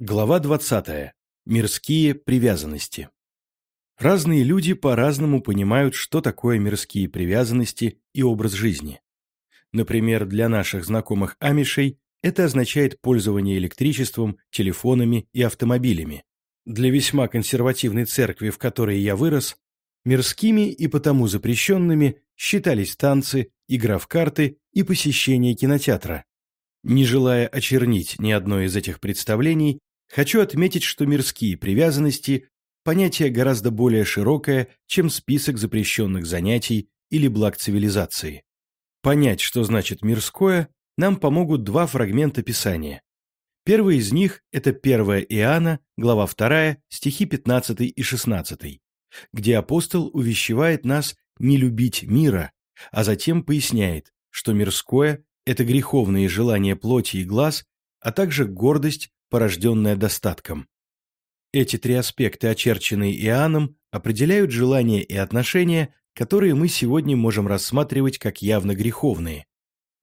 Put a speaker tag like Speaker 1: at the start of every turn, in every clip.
Speaker 1: Глава 20. Мирские привязанности. Разные люди по-разному понимают, что такое мирские привязанности и образ жизни. Например, для наших знакомых амишей это означает пользование электричеством, телефонами и автомобилями. Для весьма консервативной церкви, в которой я вырос, мирскими и потому запрещенными считались танцы, игра в карты и посещение кинотеатра. Не желая очернить ни одно из этих представлений, хочу отметить, что мирские привязанности – понятие гораздо более широкое, чем список запрещенных занятий или благ цивилизации. Понять, что значит «мирское», нам помогут два фрагмента Писания. Первый из них – это 1 Иоанна, глава 2, стихи 15 и 16, где апостол увещевает нас не любить мира, а затем поясняет, что мирское это греховные желания плоти и глаз, а также гордость, порожденная достатком. Эти три аспекта, очерченные Иоанном, определяют желания и отношения, которые мы сегодня можем рассматривать как явно греховные.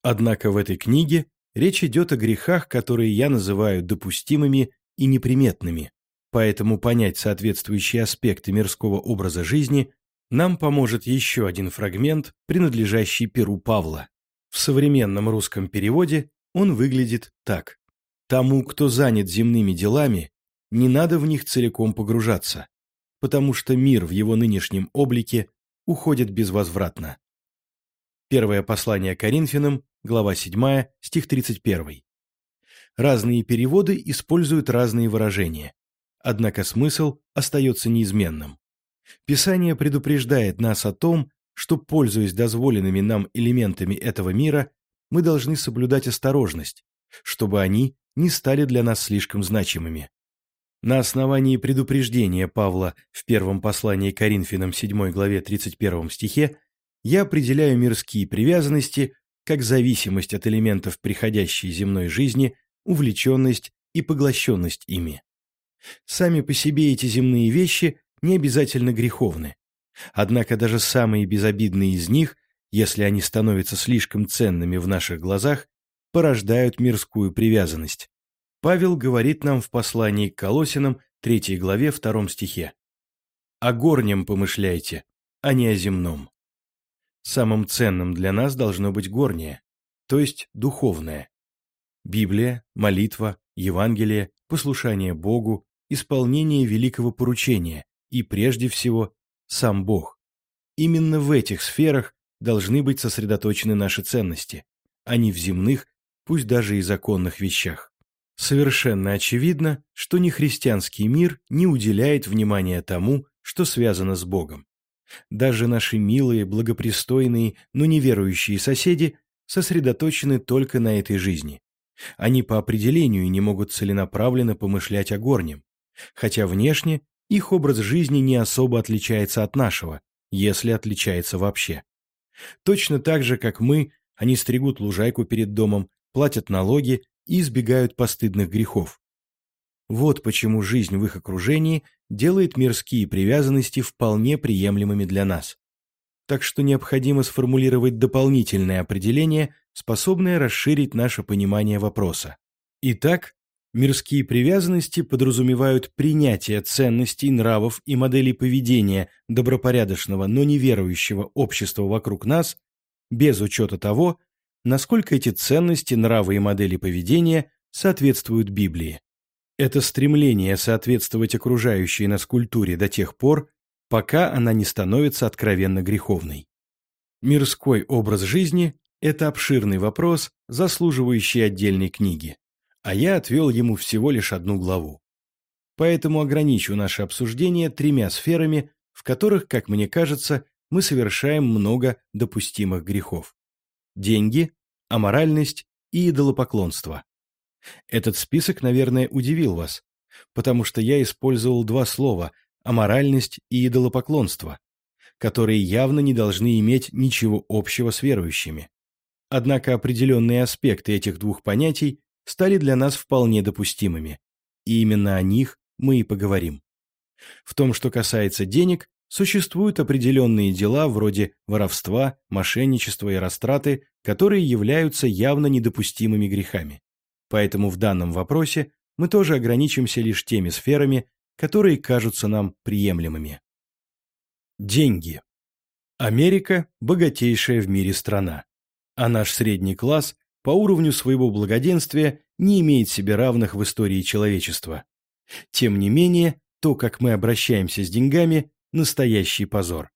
Speaker 1: Однако в этой книге речь идет о грехах, которые я называю допустимыми и неприметными, поэтому понять соответствующие аспекты мирского образа жизни нам поможет еще один фрагмент, принадлежащий Перу Павла. В современном русском переводе он выглядит так. Тому, кто занят земными делами, не надо в них целиком погружаться, потому что мир в его нынешнем облике уходит безвозвратно. Первое послание Коринфянам, глава 7, стих 31. Разные переводы используют разные выражения, однако смысл остается неизменным. Писание предупреждает нас о том, что, пользуясь дозволенными нам элементами этого мира, мы должны соблюдать осторожность, чтобы они не стали для нас слишком значимыми. На основании предупреждения Павла в первом послании Коринфянам 7 главе 31 стихе я определяю мирские привязанности как зависимость от элементов приходящей земной жизни, увлеченность и поглощенность ими. Сами по себе эти земные вещи не обязательно греховны. Однако даже самые безобидные из них, если они становятся слишком ценными в наших глазах, порождают мирскую привязанность. Павел говорит нам в послании к Колосинам 3 главе 2 стихе. «О горнем помышляйте, а не о земном». Самым ценным для нас должно быть горнее, то есть духовное. Библия, молитва, Евангелие, послушание Богу, исполнение великого поручения и, прежде всего, сам Бог. Именно в этих сферах должны быть сосредоточены наши ценности, а не в земных, пусть даже и законных вещах. Совершенно очевидно, что нехристианский мир не уделяет внимания тому, что связано с Богом. Даже наши милые, благопристойные, но неверующие соседи сосредоточены только на этой жизни. Они по определению не могут целенаправленно помышлять о горнем, хотя внешне их образ жизни не особо отличается от нашего, если отличается вообще. Точно так же, как мы, они стригут лужайку перед домом, платят налоги и избегают постыдных грехов. Вот почему жизнь в их окружении делает мирские привязанности вполне приемлемыми для нас. Так что необходимо сформулировать дополнительное определение, способное расширить наше понимание вопроса. Итак, Мирские привязанности подразумевают принятие ценностей, нравов и моделей поведения добропорядочного, но неверующего общества вокруг нас, без учета того, насколько эти ценности, нравы и модели поведения соответствуют Библии. Это стремление соответствовать окружающей нас культуре до тех пор, пока она не становится откровенно греховной. Мирской образ жизни – это обширный вопрос, заслуживающий отдельной книги а я отвел ему всего лишь одну главу. Поэтому ограничу наше обсуждение тремя сферами, в которых, как мне кажется, мы совершаем много допустимых грехов. Деньги, аморальность и идолопоклонство. Этот список, наверное, удивил вас, потому что я использовал два слова «аморальность» и «идолопоклонство», которые явно не должны иметь ничего общего с верующими. Однако определенные аспекты этих двух понятий стали для нас вполне допустимыми. И именно о них мы и поговорим. В том, что касается денег, существуют определенные дела вроде воровства, мошенничества и растраты, которые являются явно недопустимыми грехами. Поэтому в данном вопросе мы тоже ограничимся лишь теми сферами, которые кажутся нам приемлемыми. Деньги. Америка – богатейшая в мире страна, а наш средний класс по уровню своего благоденствия не имеет себе равных в истории человечества. Тем не менее, то, как мы обращаемся с деньгами – настоящий позор.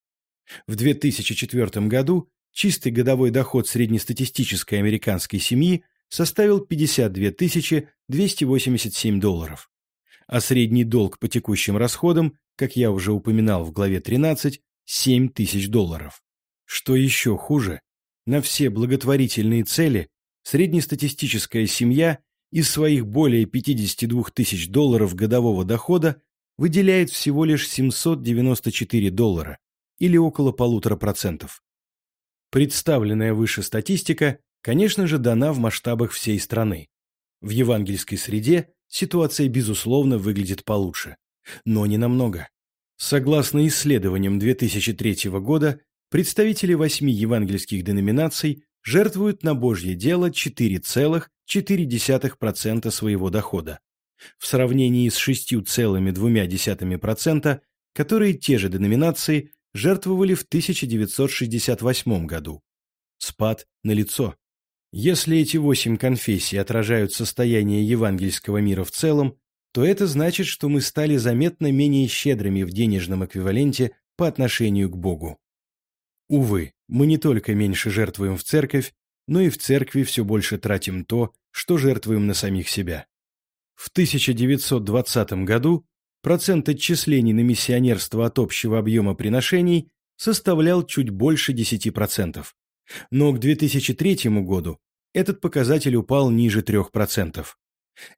Speaker 1: В 2004 году чистый годовой доход среднестатистической американской семьи составил 52 287 долларов, а средний долг по текущим расходам, как я уже упоминал в главе 13, 7 тысяч долларов. Что еще хуже, на все благотворительные цели среднестатистическая семья из своих более 52 тысяч долларов годового дохода выделяет всего лишь 794 доллара, или около полутора процентов. Представленная выше статистика, конечно же, дана в масштабах всей страны. В евангельской среде ситуация, безусловно, выглядит получше, но не намного. Согласно исследованиям 2003 года, представители восьми евангельских деноминаций жертвуют на Божье дело 4,4% своего дохода, в сравнении с 6,2%, которые те же деноминации жертвовали в 1968 году. Спад налицо. Если эти восемь конфессий отражают состояние евангельского мира в целом, то это значит, что мы стали заметно менее щедрыми в денежном эквиваленте по отношению к Богу. Увы, мы не только меньше жертвуем в церковь, но и в церкви все больше тратим то, что жертвуем на самих себя. В 1920 году процент отчислений на миссионерство от общего объема приношений составлял чуть больше 10%. Но к 2003 году этот показатель упал ниже 3%.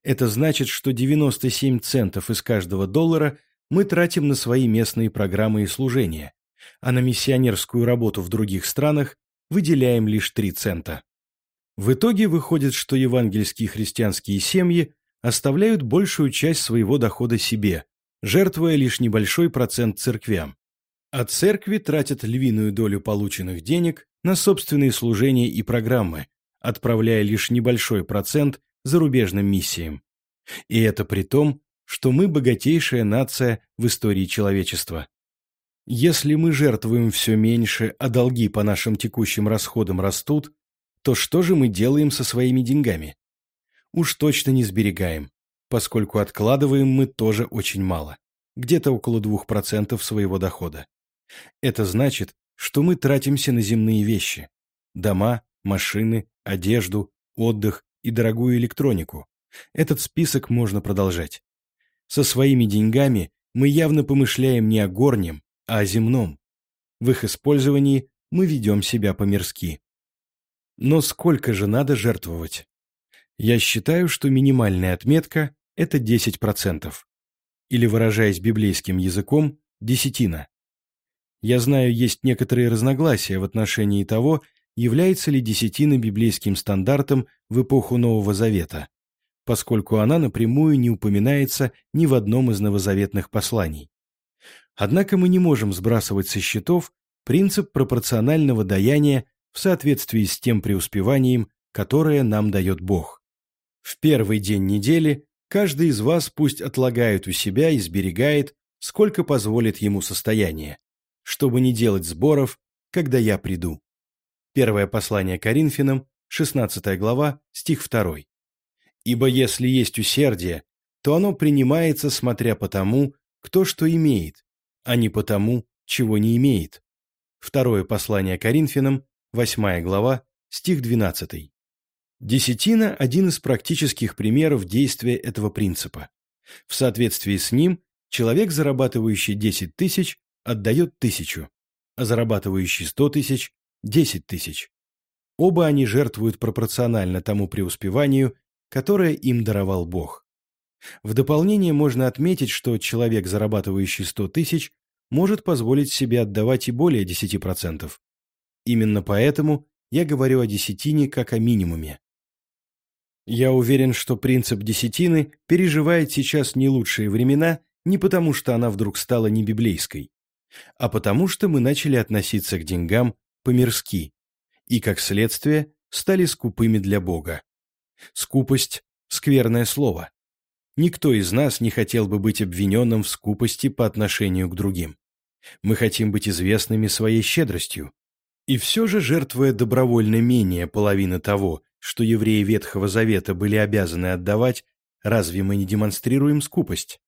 Speaker 1: Это значит, что 97 центов из каждого доллара мы тратим на свои местные программы и служения, а на миссионерскую работу в других странах выделяем лишь 3 цента. В итоге выходит, что евангельские христианские семьи оставляют большую часть своего дохода себе, жертвуя лишь небольшой процент церквям. А церкви тратят львиную долю полученных денег на собственные служения и программы, отправляя лишь небольшой процент зарубежным миссиям. И это при том, что мы богатейшая нация в истории человечества. Если мы жертвуем все меньше, а долги по нашим текущим расходам растут, то что же мы делаем со своими деньгами? Уж точно не сберегаем поскольку откладываем мы тоже очень мало, где-то около 2% своего дохода. Это значит, что мы тратимся на земные вещи – дома, машины, одежду, отдых и дорогую электронику. Этот список можно продолжать. Со своими деньгами мы явно помышляем не о горнем, а о земном. В их использовании мы ведем себя по-мирски. Но сколько же надо жертвовать? Я считаю, что минимальная отметка это 10%. Или, выражаясь библейским языком, десятина. Я знаю, есть некоторые разногласия в отношении того, является ли десятина библейским стандартом в эпоху Нового Завета, поскольку она напрямую не упоминается ни в одном из новозаветных посланий. Однако мы не можем сбрасывать со счетов принцип пропорционального даяния в соответствии с тем преуспеванием, которое нам дает Бог. В первый день недели Каждый из вас пусть отлагает у себя и сберегает, сколько позволит ему состояние, чтобы не делать сборов, когда я приду. Первое послание Коринфянам, 16 глава, стих 2. «Ибо если есть усердие, то оно принимается, смотря по тому, кто что имеет, а не по тому, чего не имеет». Второе послание Коринфянам, 8 глава, стих 12. Десятина – один из практических примеров действия этого принципа. В соответствии с ним человек, зарабатывающий 10 тысяч, отдает тысячу, а зарабатывающий 100 тысяч – 10 тысяч. Оба они жертвуют пропорционально тому преуспеванию, которое им даровал Бог. В дополнение можно отметить, что человек, зарабатывающий 100 тысяч, может позволить себе отдавать и более 10%. Именно поэтому я говорю о десятине как о минимуме. Я уверен, что принцип десятины переживает сейчас не лучшие времена не потому, что она вдруг стала не библейской, а потому что мы начали относиться к деньгам по-мирски и, как следствие, стали скупыми для Бога. Скупость – скверное слово. Никто из нас не хотел бы быть обвиненным в скупости по отношению к другим. Мы хотим быть известными своей щедростью. И все же, жертвуя добровольно менее половины того, что евреи Ветхого Завета были обязаны отдавать, разве мы не демонстрируем скупость?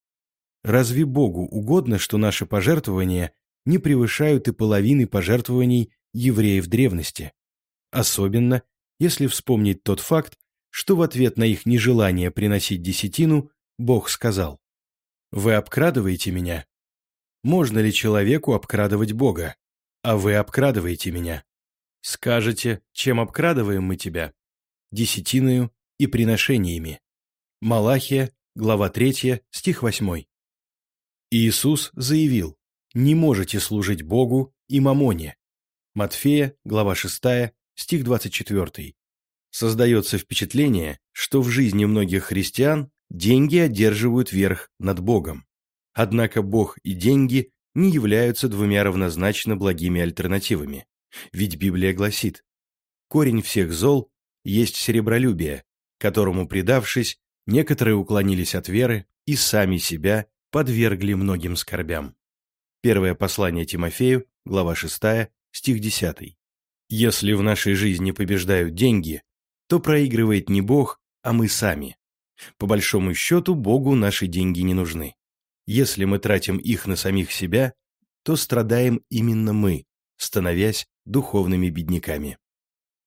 Speaker 1: Разве Богу угодно, что наши пожертвования не превышают и половины пожертвований евреев древности? Особенно, если вспомнить тот факт, что в ответ на их нежелание приносить десятину Бог сказал «Вы обкрадываете меня? Можно ли человеку обкрадывать Бога? А вы обкрадываете меня. Скажете, чем обкрадываем мы тебя? Десятиною и приношениями». Малахия, глава 3, стих 8. Иисус заявил, «Не можете служить Богу и мамоне». Матфея, глава 6, стих 24. Создается впечатление, что в жизни многих христиан деньги одерживают верх над Богом. Однако Бог и деньги не являются двумя равнозначно благими альтернативами. Ведь Библия гласит, «Корень всех зол есть серебролюбие, которому, предавшись, некоторые уклонились от веры и сами себя подвергли многим скорбям». Первое послание Тимофею, глава 6, стих 10. Если в нашей жизни побеждают деньги, то проигрывает не Бог, а мы сами. По большому счету, Богу наши деньги не нужны. Если мы тратим их на самих себя, то страдаем именно мы, становясь духовными бедняками.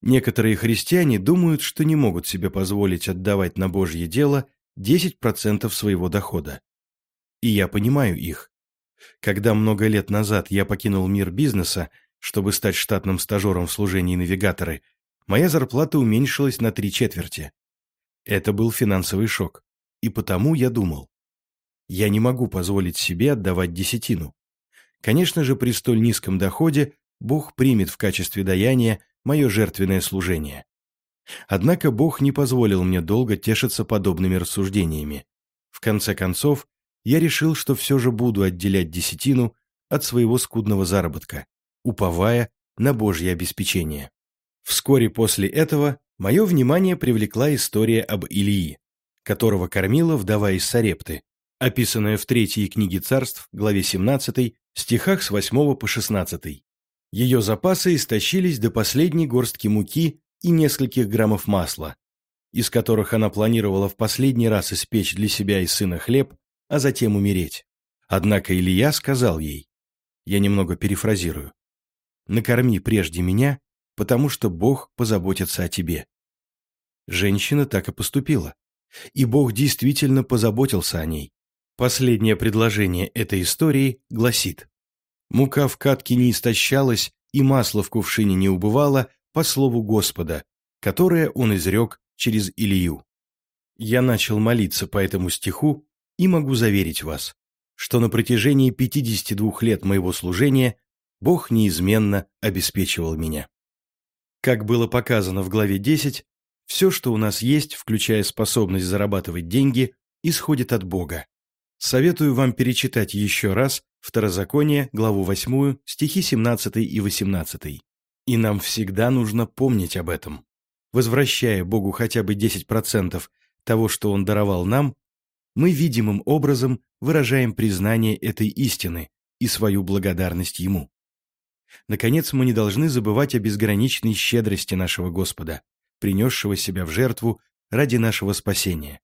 Speaker 1: Некоторые христиане думают, что не могут себе позволить отдавать на Божье дело 10% своего дохода. И я понимаю их. Когда много лет назад я покинул мир бизнеса, чтобы стать штатным стажером в служении навигаторы, моя зарплата уменьшилась на три четверти. Это был финансовый шок. И потому я думал, я не могу позволить себе отдавать десятину. Конечно же, при столь низком доходе Бог примет в качестве даяния мое жертвенное служение. Однако Бог не позволил мне долго тешиться подобными рассуждениями. В конце концов, я решил, что все же буду отделять десятину от своего скудного заработка, уповая на Божье обеспечение. Вскоре после этого мое внимание привлекла история об Илии, которого кормила вдова из Сарепты, описанная в третьей книге царств, главе 17, стихах с 8 по 16. Ее запасы истощились до последней горстки муки и нескольких граммов масла, из которых она планировала в последний раз испечь для себя и сына хлеб, а затем умереть. Однако Илья сказал ей, я немного перефразирую, «Накорми прежде меня, потому что Бог позаботится о тебе». Женщина так и поступила, и Бог действительно позаботился о ней. Последнее предложение этой истории гласит «Мука в катке не истощалась, и масло в кувшине не убывало, по слову Господа, которое он изрек через Илью». Я начал молиться по этому стиху и могу заверить вас, что на протяжении 52 лет моего служения Бог неизменно обеспечивал меня. Как было показано в главе 10, все, что у нас есть, включая способность зарабатывать деньги, исходит от Бога. Советую вам перечитать еще раз Второзаконие, главу 8, стихи 17 и 18. И нам всегда нужно помнить об этом. Возвращая Богу хотя бы 10% того, что Он даровал нам, мы видимым образом выражаем признание этой истины и свою благодарность Ему. Наконец, мы не должны забывать о безграничной щедрости нашего Господа, принесшего себя в жертву ради нашего спасения.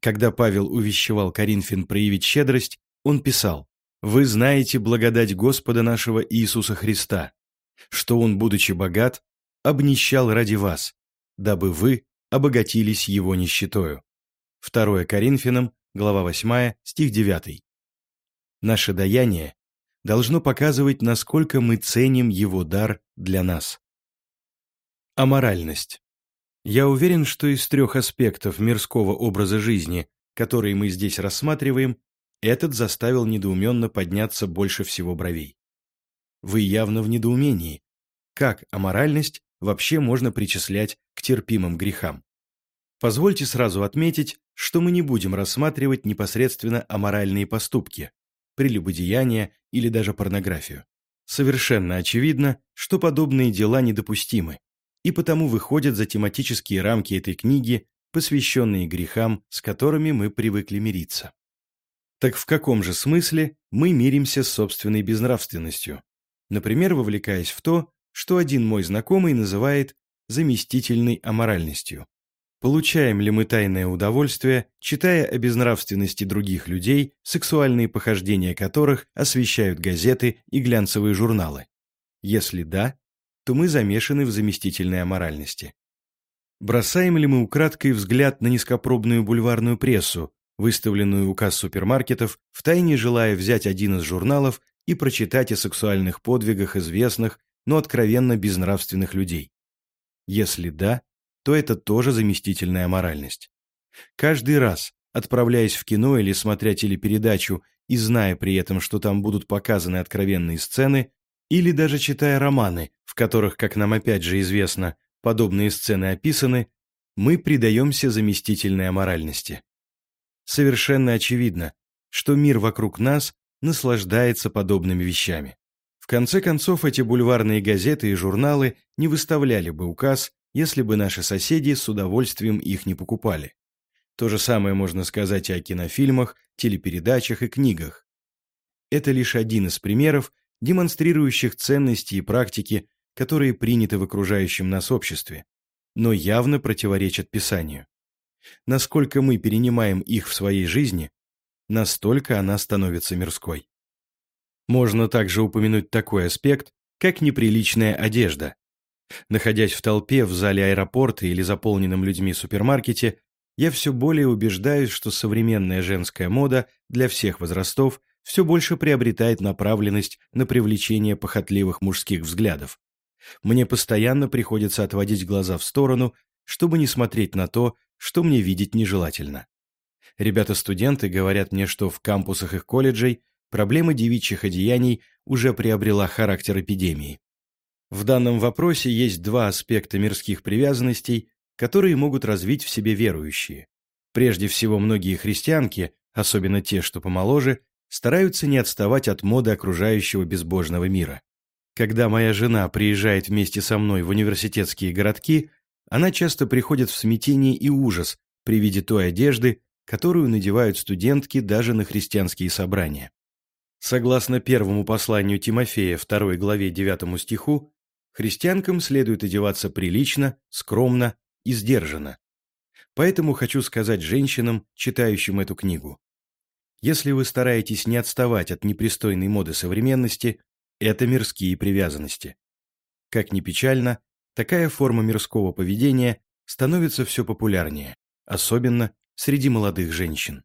Speaker 1: Когда Павел увещевал Коринфян проявить щедрость, он писал «Вы знаете благодать Господа нашего Иисуса Христа, что Он, будучи богат, обнищал ради вас, дабы вы обогатились Его нищетою». 2 Коринфянам, глава 8, стих 9. Наше даяние должно показывать, насколько мы ценим Его дар для нас. Аморальность. Я уверен, что из трех аспектов мирского образа жизни, которые мы здесь рассматриваем, этот заставил недоуменно подняться больше всего бровей. Вы явно в недоумении. Как аморальность вообще можно причислять к терпимым грехам? Позвольте сразу отметить, что мы не будем рассматривать непосредственно аморальные поступки, прелюбодеяние или даже порнографию. Совершенно очевидно, что подобные дела недопустимы, и потому выходят за тематические рамки этой книги посвященные грехам, с которыми мы привыкли мириться. Так в каком же смысле мы миримся с собственной безнравственностью? Например, вовлекаясь в то, что один мой знакомый называет заместительной аморальностью. Получаем ли мы тайное удовольствие, читая о безнравственности других людей, сексуальные похождения которых освещают газеты и глянцевые журналы? Если да, то мы замешаны в заместительной аморальности. Бросаем ли мы украдкой взгляд на низкопробную бульварную прессу, выставленную у касс супермаркетов, втайне желая взять один из журналов и прочитать о сексуальных подвигах известных, но откровенно безнравственных людей? Если да, то это тоже заместительная моральность. Каждый раз, отправляясь в кино или смотря телепередачу и зная при этом, что там будут показаны откровенные сцены, или даже читая романы, в которых, как нам опять же известно, подобные сцены описаны, мы предаемся заместительной аморальности. Совершенно очевидно, что мир вокруг нас наслаждается подобными вещами. В конце концов, эти бульварные газеты и журналы не выставляли бы указ, если бы наши соседи с удовольствием их не покупали. То же самое можно сказать о кинофильмах, телепередачах и книгах. Это лишь один из примеров, демонстрирующих ценности и практики, которые приняты в окружающем нас обществе, но явно противоречат Писанию. Насколько мы перенимаем их в своей жизни, настолько она становится мирской. Можно также упомянуть такой аспект, как неприличная одежда. Находясь в толпе в зале аэропорта или заполненном людьми супермаркете, я все более убеждаюсь, что современная женская мода для всех возрастов все больше приобретает направленность на привлечение похотливых мужских взглядов. Мне постоянно приходится отводить глаза в сторону, чтобы не смотреть на то, что мне видеть нежелательно. Ребята-студенты говорят мне, что в кампусах их колледжей проблема девичьих одеяний уже приобрела характер эпидемии. В данном вопросе есть два аспекта мирских привязанностей, которые могут развить в себе верующие. Прежде всего, многие христианки, особенно те, что помоложе, стараются не отставать от моды окружающего безбожного мира. Когда моя жена приезжает вместе со мной в университетские городки, она часто приходит в смятение и ужас при виде той одежды, которую надевают студентки даже на христианские собрания. Согласно первому посланию Тимофея, 2 главе 9 стиху, христианкам следует одеваться прилично, скромно и сдержанно. Поэтому хочу сказать женщинам, читающим эту книгу. Если вы стараетесь не отставать от непристойной моды современности, это мирские привязанности. Как ни печально, такая форма мирского поведения становится все популярнее, особенно среди молодых женщин.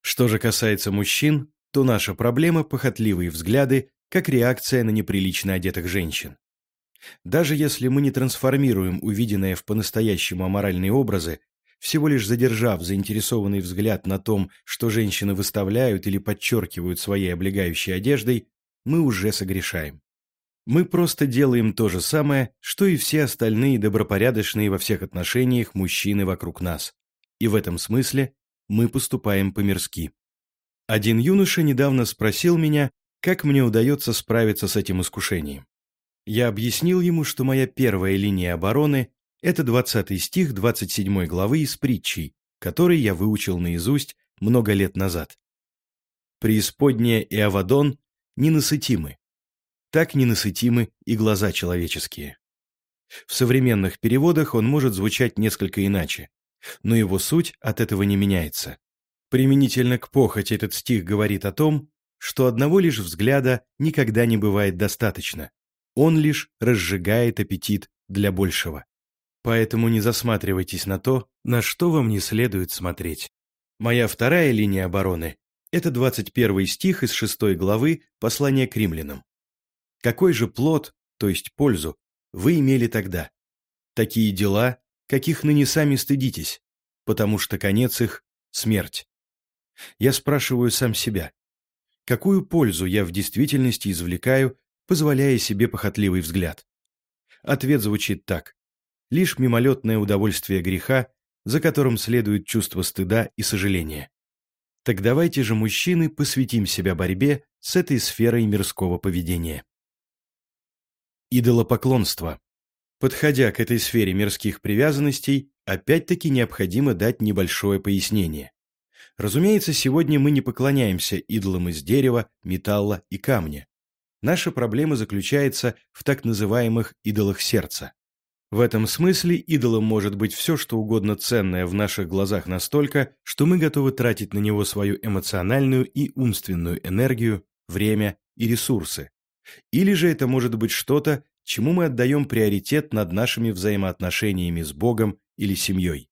Speaker 1: Что же касается мужчин, то наша проблема – похотливые взгляды, как реакция на неприлично одетых женщин. Даже если мы не трансформируем увиденное в по-настоящему аморальные образы, всего лишь задержав заинтересованный взгляд на том, что женщины выставляют или подчеркивают своей облегающей одеждой, мы уже согрешаем. Мы просто делаем то же самое, что и все остальные добропорядочные во всех отношениях мужчины вокруг нас. И в этом смысле мы поступаем по-мирски. Один юноша недавно спросил меня, как мне удается справиться с этим искушением. Я объяснил ему, что моя первая линия обороны это 20 стих 27 главы из притчей, который я выучил наизусть много лет назад. Преисподняя и Авадон ненасытимы. Так ненасытимы и глаза человеческие. В современных переводах он может звучать несколько иначе, но его суть от этого не меняется. Применительно к похоти этот стих говорит о том, что одного лишь взгляда никогда не бывает достаточно. Он лишь разжигает аппетит для большего. Поэтому не засматривайтесь на то, на что вам не следует смотреть. Моя вторая линия обороны – это 21 стих из 6 главы послания к римлянам. Какой же плод, то есть пользу, вы имели тогда? Такие дела, каких ныне сами стыдитесь, потому что конец их – смерть. Я спрашиваю сам себя, какую пользу я в действительности извлекаю, позволяя себе похотливый взгляд? Ответ звучит так лишь мимолетное удовольствие греха, за которым следует чувство стыда и сожаления. Так давайте же, мужчины, посвятим себя борьбе с этой сферой мирского поведения. Идолопоклонство. Подходя к этой сфере мирских привязанностей, опять-таки необходимо дать небольшое пояснение. Разумеется, сегодня мы не поклоняемся идолам из дерева, металла и камня. Наша проблема заключается в так называемых идолах сердца. В этом смысле идолом может быть все, что угодно ценное в наших глазах настолько, что мы готовы тратить на него свою эмоциональную и умственную энергию, время и ресурсы. Или же это может быть что-то, чему мы отдаем приоритет над нашими взаимоотношениями с Богом или семьей.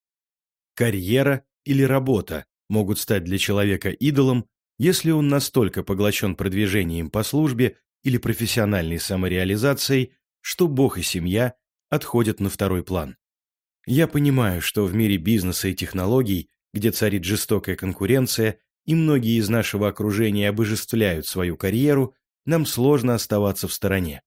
Speaker 1: Карьера или работа могут стать для человека идолом, если он настолько поглощен продвижением по службе или профессиональной самореализацией, что Бог и семья отходят на второй план. Я понимаю, что в мире бизнеса и технологий, где царит жестокая конкуренция, и многие из нашего окружения обожествляют свою карьеру, нам сложно оставаться в стороне.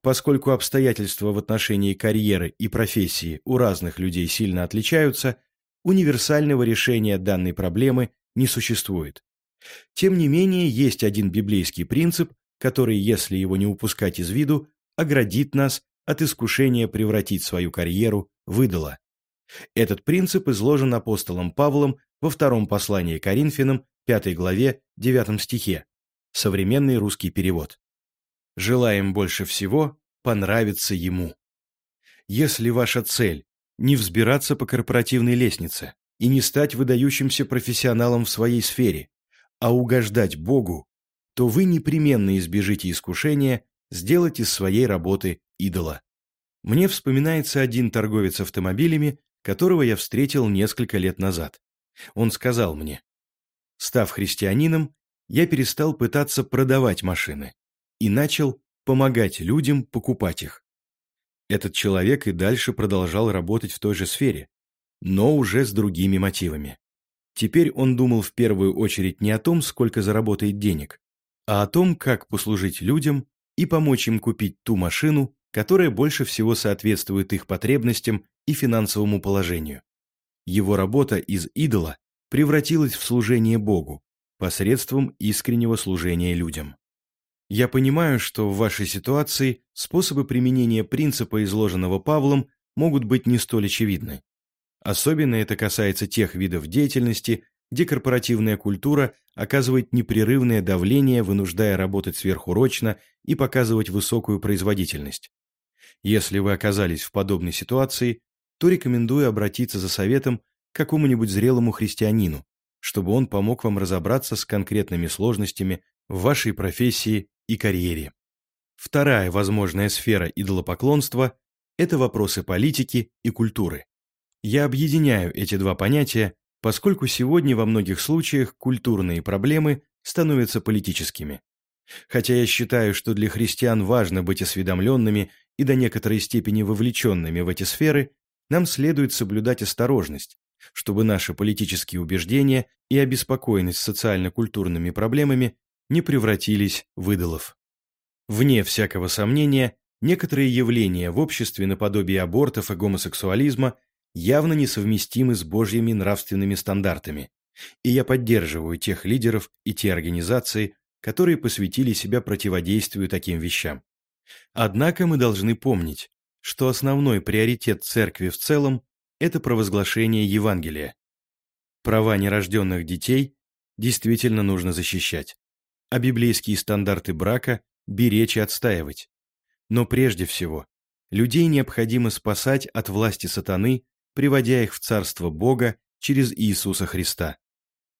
Speaker 1: Поскольку обстоятельства в отношении карьеры и профессии у разных людей сильно отличаются, универсального решения данной проблемы не существует. Тем не менее, есть один библейский принцип, который, если его не упускать из виду, оградит нас от искушения превратить свою карьеру в идола. Этот принцип изложен апостолом Павлом во втором послании Коринфянам, 5 главе, 9 стихе. Современный русский перевод. «Желаем больше всего понравиться ему». Если ваша цель – не взбираться по корпоративной лестнице и не стать выдающимся профессионалом в своей сфере, а угождать Богу, то вы непременно избежите искушения сделать из своей работы идола. Мне вспоминается один торговец автомобилями, которого я встретил несколько лет назад. Он сказал мне, став христианином, я перестал пытаться продавать машины и начал помогать людям покупать их. Этот человек и дальше продолжал работать в той же сфере, но уже с другими мотивами. Теперь он думал в первую очередь не о том, сколько заработает денег, а о том, как послужить людям и помочь им купить ту машину, которая больше всего соответствует их потребностям и финансовому положению. Его работа из идола превратилась в служение Богу посредством искреннего служения людям. Я понимаю, что в вашей ситуации способы применения принципа, изложенного Павлом, могут быть не столь очевидны. Особенно это касается тех видов деятельности, где корпоративная культура оказывает непрерывное давление, вынуждая работать сверхурочно и показывать высокую производительность. Если вы оказались в подобной ситуации, то рекомендую обратиться за советом к какому-нибудь зрелому христианину, чтобы он помог вам разобраться с конкретными сложностями в вашей профессии и карьере. Вторая возможная сфера идолопоклонства – это вопросы политики и культуры. Я объединяю эти два понятия, поскольку сегодня во многих случаях культурные проблемы становятся политическими. Хотя я считаю, что для христиан важно быть осведомленными и до некоторой степени вовлеченными в эти сферы, нам следует соблюдать осторожность, чтобы наши политические убеждения и обеспокоенность социально-культурными проблемами не превратились в идолов. Вне всякого сомнения, некоторые явления в обществе наподобие абортов и гомосексуализма явно несовместимы с божьими нравственными стандартами, и я поддерживаю тех лидеров и те организации, которые посвятили себя противодействию таким вещам. Однако мы должны помнить, что основной приоритет церкви в целом – это провозглашение Евангелия. Права нерожденных детей действительно нужно защищать, а библейские стандарты брака беречь и отстаивать. Но прежде всего, людей необходимо спасать от власти сатаны, приводя их в Царство Бога через Иисуса Христа.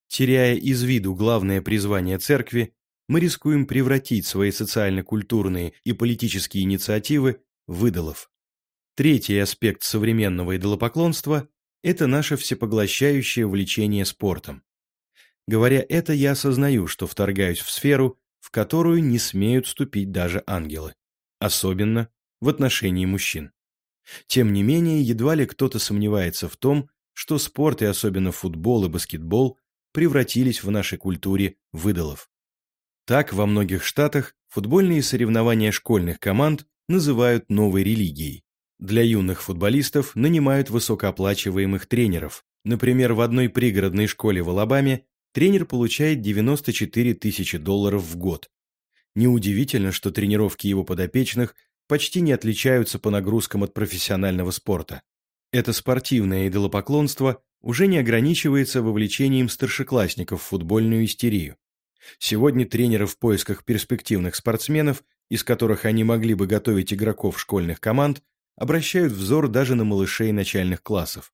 Speaker 1: Теряя из виду главное призвание церкви, мы рискуем превратить свои социально-культурные и политические инициативы в идолов. Третий аспект современного идолопоклонства – это наше всепоглощающее влечение спортом. Говоря это, я осознаю, что вторгаюсь в сферу, в которую не смеют ступить даже ангелы, особенно в отношении мужчин. Тем не менее, едва ли кто-то сомневается в том, что спорт и особенно футбол и баскетбол превратились в нашей культуре в идолов. Так, во многих штатах футбольные соревнования школьных команд называют новой религией. Для юных футболистов нанимают высокооплачиваемых тренеров. Например, в одной пригородной школе в Алабаме тренер получает 94 тысячи долларов в год. Неудивительно, что тренировки его подопечных почти не отличаются по нагрузкам от профессионального спорта. Это спортивное идолопоклонство уже не ограничивается вовлечением старшеклассников в футбольную истерию. Сегодня тренеры в поисках перспективных спортсменов, из которых они могли бы готовить игроков школьных команд, обращают взор даже на малышей начальных классов.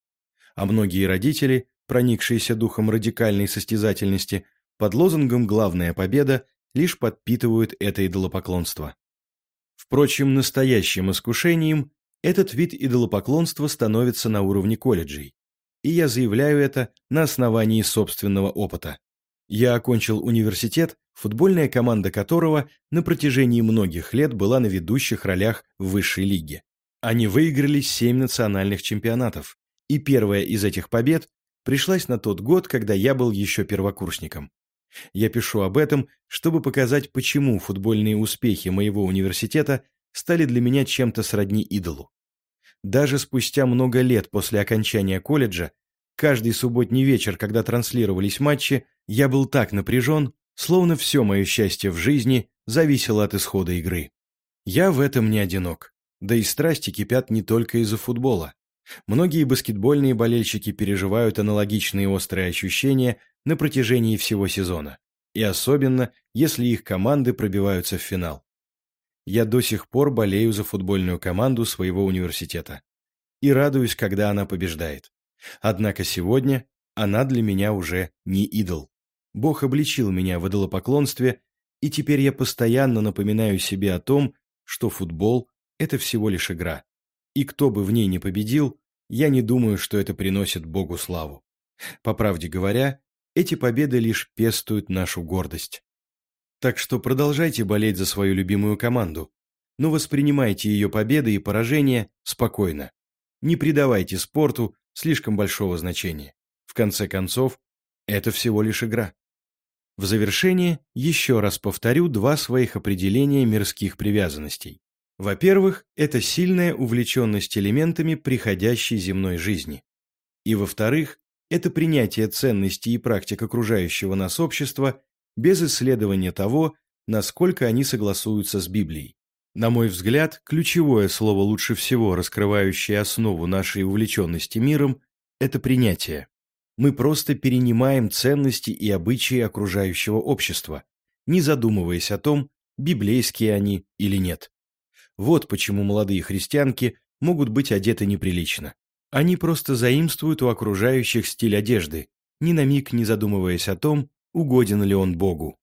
Speaker 1: А многие родители, проникшиеся духом радикальной состязательности, под лозунгом «Главная победа» лишь подпитывают это идолопоклонство. Впрочем, настоящим искушением этот вид идолопоклонства становится на уровне колледжей. И я заявляю это на основании собственного опыта. Я окончил университет, футбольная команда которого на протяжении многих лет была на ведущих ролях в высшей лиге. Они выиграли семь национальных чемпионатов, и первая из этих побед пришлась на тот год, когда я был еще первокурсником. Я пишу об этом, чтобы показать, почему футбольные успехи моего университета стали для меня чем-то сродни идолу. Даже спустя много лет после окончания колледжа, каждый субботний вечер, когда транслировались матчи, я был так напряжен, словно все мое счастье в жизни зависело от исхода игры. Я в этом не одинок. Да и страсти кипят не только из-за футбола. Многие баскетбольные болельщики переживают аналогичные острые ощущения на протяжении всего сезона. И особенно, если их команды пробиваются в финал. Я до сих пор болею за футбольную команду своего университета. И радуюсь, когда она побеждает. Однако сегодня она для меня уже не идол. Бог обличил меня в идолопоклонстве, и теперь я постоянно напоминаю себе о том, что футбол – это всего лишь игра. И кто бы в ней не победил, я не думаю, что это приносит Богу славу. По правде говоря, эти победы лишь пестуют нашу гордость. Так что продолжайте болеть за свою любимую команду, но воспринимайте ее победы и поражения спокойно. Не придавайте спорту слишком большого значения. В конце концов, это всего лишь игра. В завершение еще раз повторю два своих определения мирских привязанностей. Во-первых, это сильная увлеченность элементами приходящей земной жизни. И во-вторых, это принятие ценностей и практик окружающего нас общества без исследования того, насколько они согласуются с Библией. На мой взгляд, ключевое слово лучше всего раскрывающее основу нашей увлеченности миром – это принятие. Мы просто перенимаем ценности и обычаи окружающего общества, не задумываясь о том, библейские они или нет. Вот почему молодые христианки могут быть одеты неприлично. Они просто заимствуют у окружающих стиль одежды, ни на миг не задумываясь о том, угоден ли он Богу.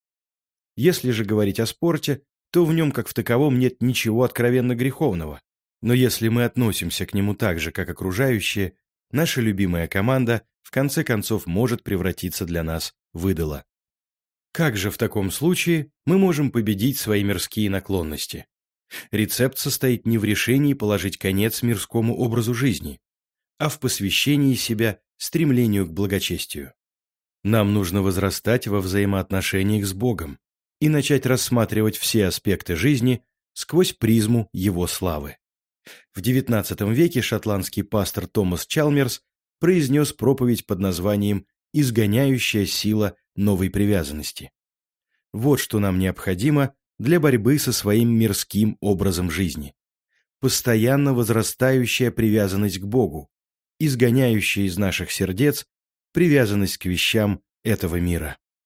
Speaker 1: Если же говорить о спорте, то в нем как в таковом нет ничего откровенно греховного. Но если мы относимся к нему так же, как окружающие, наша любимая команда в конце концов может превратиться для нас в идола. Как же в таком случае мы можем победить свои мирские наклонности? Рецепт состоит не в решении положить конец мирскому образу жизни, а в посвящении себя стремлению к благочестию. Нам нужно возрастать во взаимоотношениях с Богом и начать рассматривать все аспекты жизни сквозь призму Его славы. В XIX веке шотландский пастор Томас Чалмерс произнес проповедь под названием «Изгоняющая сила новой привязанности». Вот что нам необходимо для борьбы со своим мирским образом жизни. Постоянно возрастающая привязанность к Богу, изгоняющая из наших сердец привязанность к вещам этого мира.